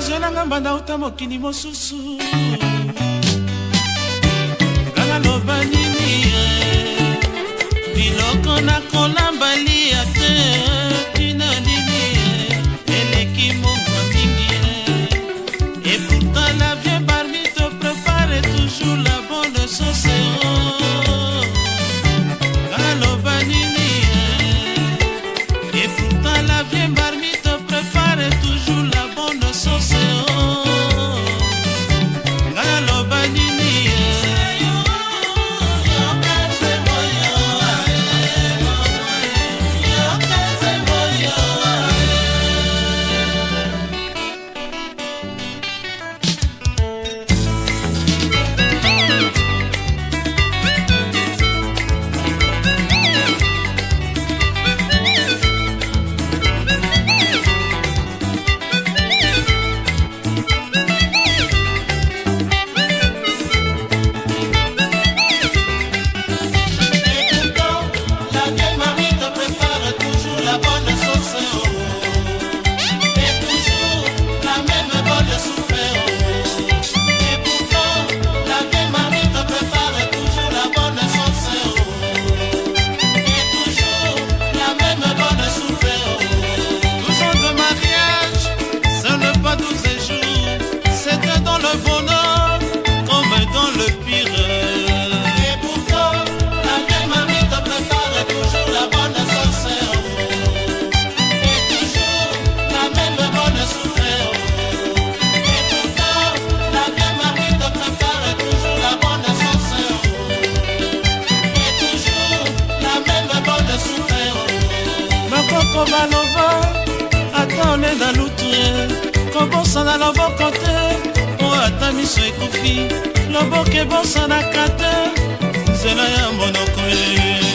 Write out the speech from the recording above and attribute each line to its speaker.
Speaker 1: bazwelanga mbanda uta mokili mosusu le bonheur comme dans le pire.
Speaker 2: Et pourtant, la vieille mamie te prépare toujours la bonne sauce. Et toujours la même bonne soupe. Et pourtant, la vieille mamie te prépare toujours la bonne sauce. Et toujours la même bonne soupe.
Speaker 1: bakoko baloba ata ole na lutu kobosana loboko te mpo ata miso ekufi loboko ebosanaka te nzela ya monoko ye